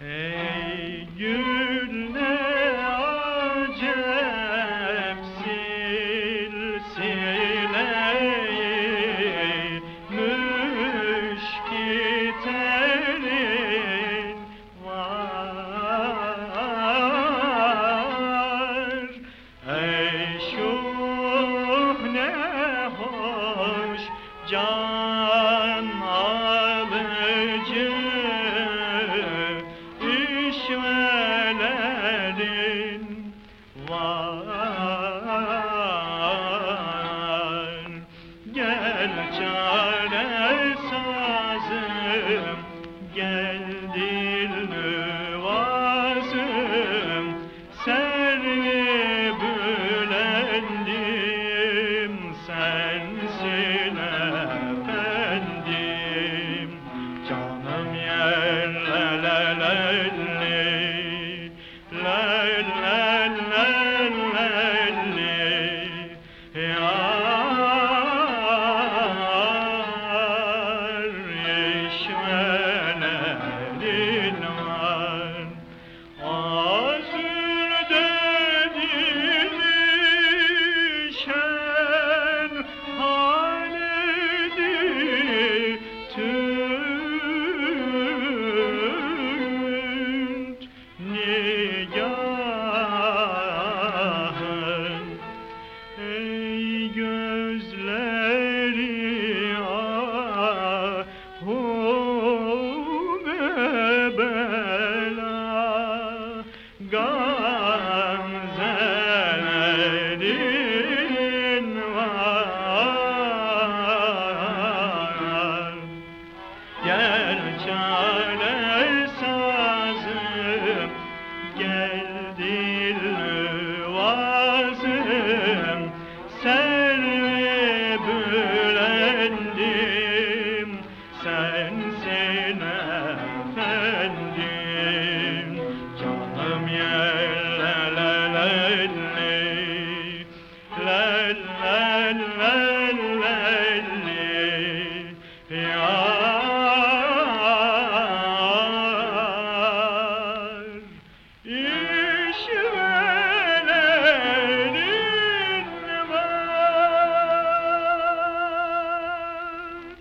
Ey gül ne acep silsileyi müşkiterin var. Ey şuh ne hoş can işvelerin var. Gel çare sazım Gel dil nüvazım. Servi bülendim Sensin efendim. Canım yer